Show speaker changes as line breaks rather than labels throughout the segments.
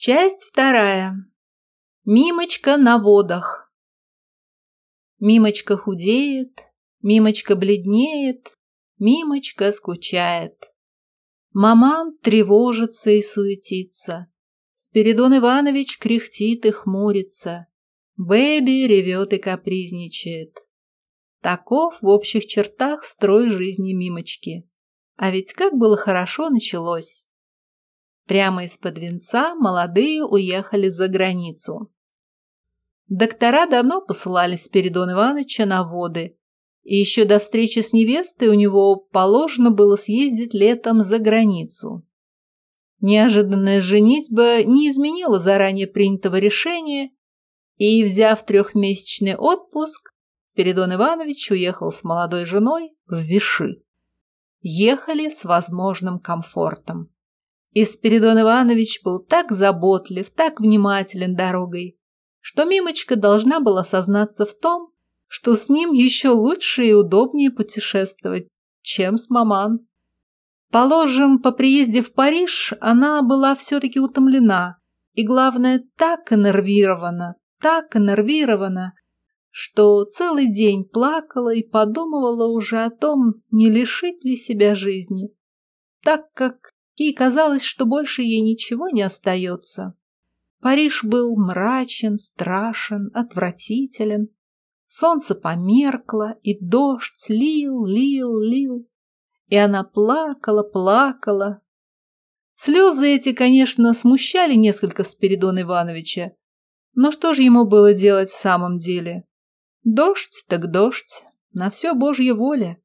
Часть вторая. Мимочка на водах. Мимочка худеет, Мимочка бледнеет, Мимочка скучает. Маман тревожится и суетится. Спиридон Иванович кряхтит и хмурится. Бэби ревет и капризничает. Таков в общих чертах строй жизни Мимочки. А ведь как было хорошо началось. Прямо из-под венца молодые уехали за границу. Доктора давно посылали Спиридона Ивановича на воды, и еще до встречи с невестой у него положено было съездить летом за границу. Неожиданная женитьба не изменила заранее принятого решения, и, взяв трехмесячный отпуск, Спиридон Иванович уехал с молодой женой в Виши. Ехали с возможным комфортом. И Спиридон Иванович был так заботлив, так внимателен дорогой, что Мимочка должна была сознаться в том, что с ним еще лучше и удобнее путешествовать, чем с маман. Положим, по приезде в Париж она была все-таки утомлена и, главное, так иннервирована, так иннервирована, что целый день плакала и подумывала уже о том, не лишить ли себя жизни, так как ей казалось, что больше ей ничего не остается. Париж был мрачен, страшен, отвратителен. Солнце померкло, и дождь лил, лил, лил. И она плакала, плакала. Слезы эти, конечно, смущали несколько Спиридона Ивановича, но что же ему было делать в самом деле? Дождь так дождь, на все Божья воля.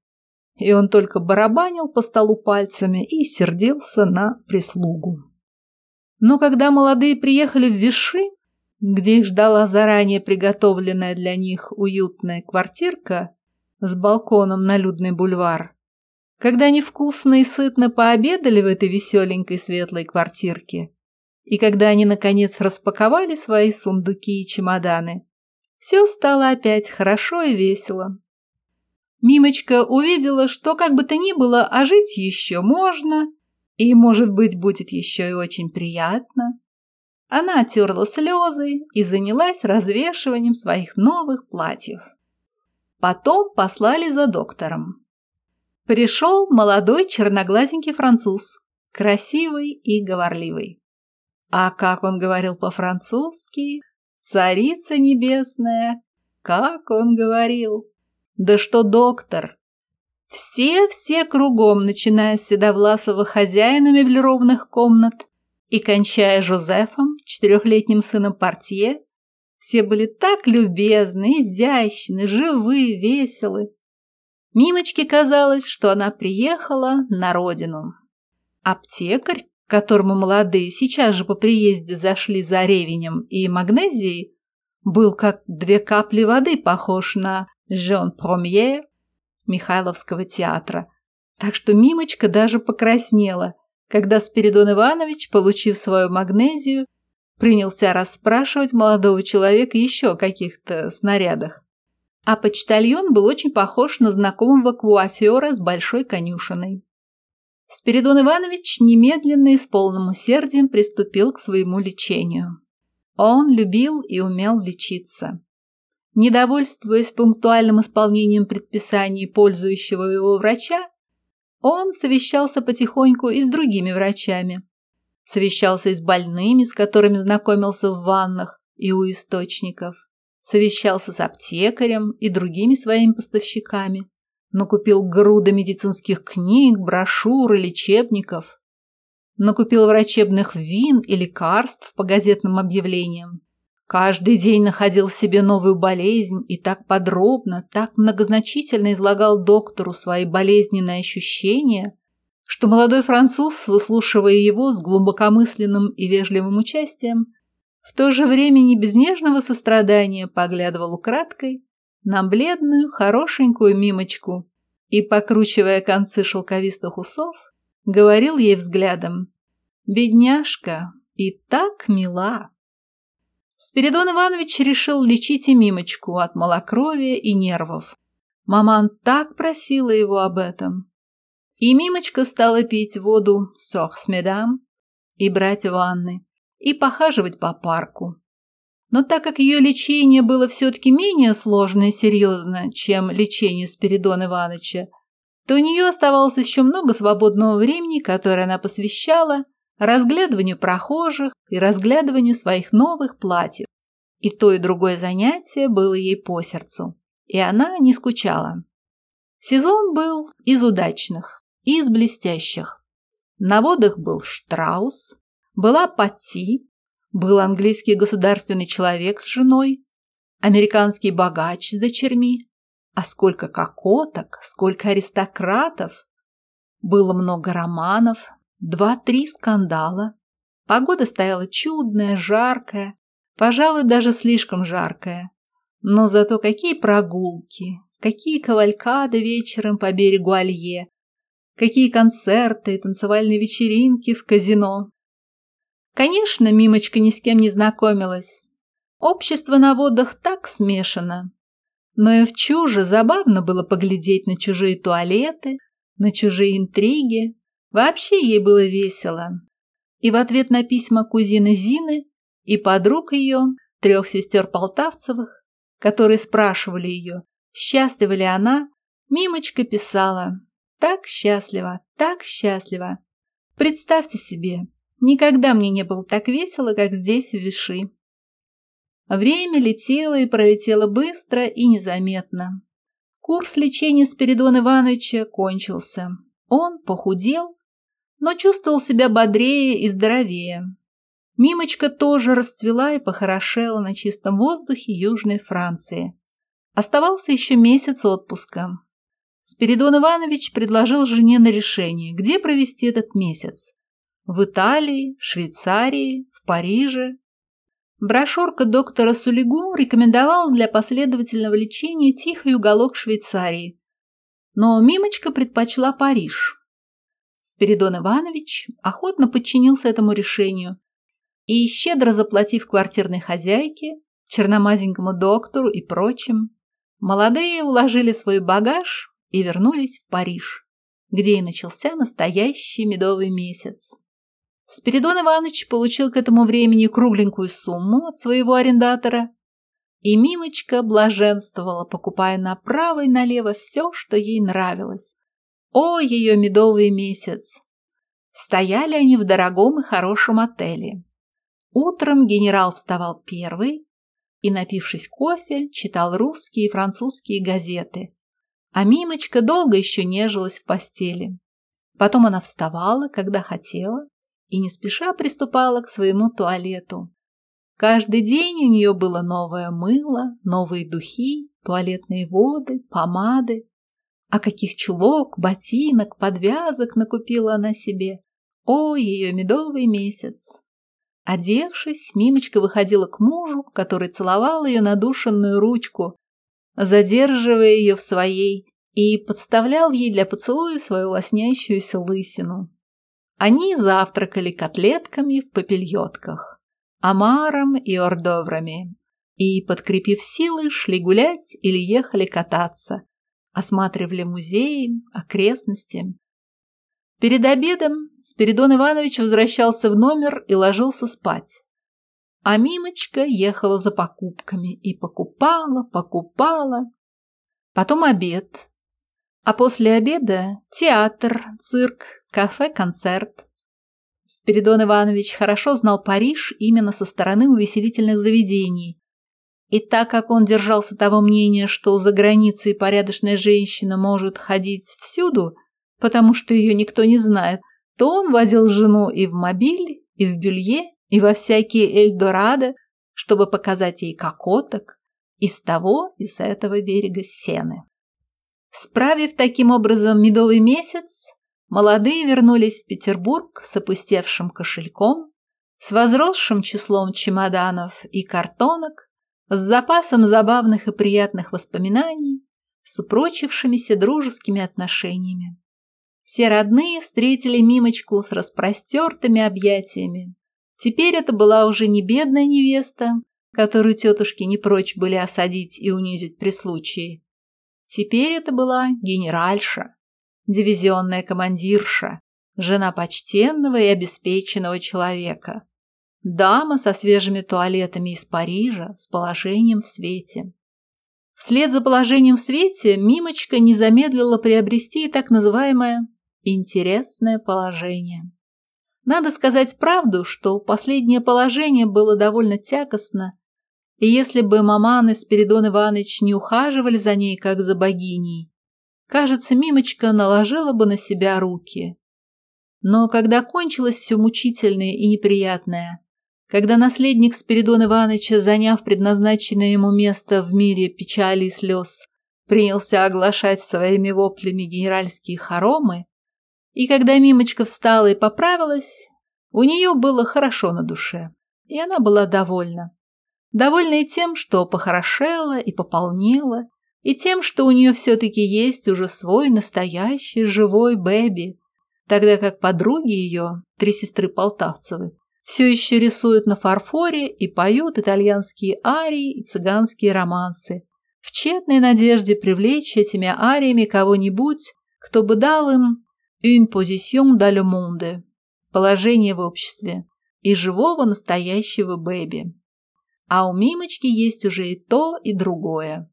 И он только барабанил по столу пальцами и сердился на прислугу. Но когда молодые приехали в Виши, где их ждала заранее приготовленная для них уютная квартирка с балконом на людный бульвар, когда они вкусно и сытно пообедали в этой веселенькой светлой квартирке, и когда они, наконец, распаковали свои сундуки и чемоданы, все стало опять хорошо и весело. Мимочка увидела, что как бы то ни было, а жить еще можно, и, может быть, будет еще и очень приятно. Она оттерла слезы и занялась развешиванием своих новых платьев. Потом послали за доктором. Пришел молодой черноглазенький француз, красивый и говорливый. А как он говорил по-французски, Царица небесная, как он говорил. Да что доктор. Все-все кругом, начиная с Седовласова хозяина меблированных комнат и кончая Жозефом, четырехлетним сыном портье, все были так любезны, изящны, живы, веселы. Мимочке казалось, что она приехала на родину. Аптекарь, которому молодые сейчас же по приезде зашли за ревенем и магнезией, был как две капли воды похож на Жон Промье Михайловского театра. Так что Мимочка даже покраснела, когда Спиридон Иванович, получив свою магнезию, принялся расспрашивать молодого человека еще о каких-то снарядах. А почтальон был очень похож на знакомого куафера с большой конюшиной. Спиридон Иванович немедленно и с полным усердием приступил к своему лечению. Он любил и умел лечиться. Недовольствуясь пунктуальным исполнением предписаний пользующего его врача, он совещался потихоньку и с другими врачами. Совещался и с больными, с которыми знакомился в ваннах и у источников. Совещался с аптекарем и другими своими поставщиками накупил груды медицинских книг, брошюр и лечебников, накупил врачебных вин и лекарств по газетным объявлениям. Каждый день находил в себе новую болезнь и так подробно, так многозначительно излагал доктору свои болезненные ощущения, что молодой француз, выслушивая его с глубокомысленным и вежливым участием, в то же время не без нежного сострадания поглядывал украдкой на бледную, хорошенькую мимочку и, покручивая концы шелковистых усов, говорил ей взглядом «Бедняжка, и так мила!» Спиридон Иванович решил лечить и мимочку от малокровия и нервов. Маман так просила его об этом. И мимочка стала пить воду сох с медам и брать ванны, и похаживать по парку. Но так как ее лечение было все-таки менее сложно и серьезно, чем лечение Спиридона Ивановича, то у нее оставалось еще много свободного времени, которое она посвящала разглядыванию прохожих и разглядыванию своих новых платьев. И то, и другое занятие было ей по сердцу, и она не скучала. Сезон был из удачных и из блестящих. На водах был Штраус, была Пати, был английский государственный человек с женой, американский богач с дочерьми, а сколько кокоток, сколько аристократов. Было много романов, два-три скандала. Погода стояла чудная, жаркая, пожалуй, даже слишком жаркая. Но зато какие прогулки, какие кавалькады вечером по берегу Алье, какие концерты и танцевальные вечеринки в казино. Конечно, Мимочка ни с кем не знакомилась. Общество на водах так смешано. Но и в чуже забавно было поглядеть на чужие туалеты, на чужие интриги. Вообще ей было весело. И в ответ на письма кузины Зины и подруг ее, трех сестер Полтавцевых, которые спрашивали ее, счастлива ли она, Мимочка писала «Так счастлива, так счастлива». Представьте себе, никогда мне не было так весело, как здесь, в Виши. Время летело и пролетело быстро и незаметно. Курс лечения Спиридона Ивановича кончился. Он похудел, но чувствовал себя бодрее и здоровее. Мимочка тоже расцвела и похорошела на чистом воздухе Южной Франции. Оставался еще месяц отпуска. Спиридон Иванович предложил жене на решение, где провести этот месяц. В Италии, в Швейцарии, в Париже. Брошюрка доктора Сулигу рекомендовала для последовательного лечения тихий уголок Швейцарии. Но Мимочка предпочла Париж. Спиридон Иванович охотно подчинился этому решению и, щедро заплатив квартирной хозяйке, черномазенькому доктору и прочим, молодые уложили свой багаж и вернулись в Париж, где и начался настоящий медовый месяц. Спиридон Иванович получил к этому времени кругленькую сумму от своего арендатора, и Мимочка блаженствовала, покупая направо и налево все, что ей нравилось. О, ее медовый месяц! Стояли они в дорогом и хорошем отеле. Утром генерал вставал первый и, напившись кофе, читал русские и французские газеты. А Мимочка долго еще нежилась в постели. Потом она вставала, когда хотела, и не спеша приступала к своему туалету. Каждый день у нее было новое мыло, новые духи, туалетные воды, помады. А каких чулок, ботинок, подвязок накупила она себе. О, ее медовый месяц! Одевшись, Мимочка выходила к мужу, который целовал ее надушенную ручку, задерживая ее в своей, и подставлял ей для поцелуя свою лоснящуюся лысину. Они завтракали котлетками в попельотках, омаром и ордоврами, и, подкрепив силы, шли гулять или ехали кататься, осматривали музеи, окрестности, Перед обедом Спиридон Иванович возвращался в номер и ложился спать. А Мимочка ехала за покупками и покупала, покупала. Потом обед. А после обеда театр, цирк, кафе, концерт. Спиридон Иванович хорошо знал Париж именно со стороны увеселительных заведений. И так как он держался того мнения, что за границей порядочная женщина может ходить всюду – потому что ее никто не знает, то он водил жену и в мобиль, и в белье, и во всякие Эльдорадо, чтобы показать ей кокоток из того и с этого берега сены. Справив таким образом медовый месяц, молодые вернулись в Петербург с опустевшим кошельком, с возросшим числом чемоданов и картонок, с запасом забавных и приятных воспоминаний, с упрочившимися дружескими отношениями. Все родные встретили Мимочку с распростертыми объятиями. Теперь это была уже не бедная невеста, которую тетушки не прочь были осадить и унизить при случае. Теперь это была генеральша, дивизионная командирша, жена почтенного и обеспеченного человека. Дама со свежими туалетами из Парижа, с положением в свете. Вслед за положением в свете Мимочка не замедлила приобрести так называемое «интересное положение». Надо сказать правду, что последнее положение было довольно тягостно, и если бы Маман и Спиридон Иванович не ухаживали за ней, как за богиней, кажется, Мимочка наложила бы на себя руки. Но когда кончилось все мучительное и неприятное, когда наследник Спиридона Ивановича, заняв предназначенное ему место в мире печали и слез, принялся оглашать своими воплями генеральские хоромы, и когда Мимочка встала и поправилась, у нее было хорошо на душе, и она была довольна. Довольна и тем, что похорошела и пополнела, и тем, что у нее все-таки есть уже свой настоящий живой Бэби, тогда как подруги ее, три сестры Полтавцевы, все еще рисуют на фарфоре и поют итальянские арии и цыганские романсы, в тщетной надежде привлечь этими ариями кого-нибудь, кто бы дал им Une position dans le monde. Положение в обществе. И живого настоящего Бэби. А у Мимочки есть уже и то, и другое.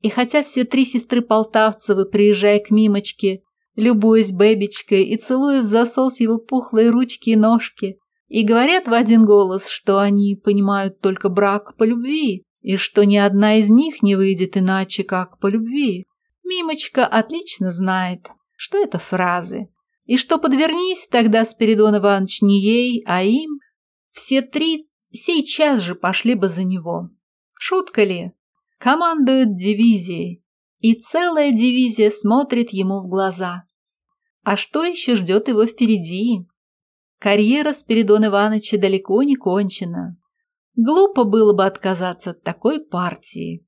И хотя все три сестры Полтавцевы, приезжая к Мимочке, любуясь Бэбичкой и целуя в засос его пухлые ручки и ножки, и говорят в один голос, что они понимают только брак по любви, и что ни одна из них не выйдет иначе, как по любви. Мимочка отлично знает, что это фразы, и что подвернись тогда Спиридон Иванович не ей, а им, все три сейчас же пошли бы за него. Шутка ли? Командует дивизией, и целая дивизия смотрит ему в глаза. А что еще ждет его впереди? Карьера Спиридона Ивановича далеко не кончена. Глупо было бы отказаться от такой партии.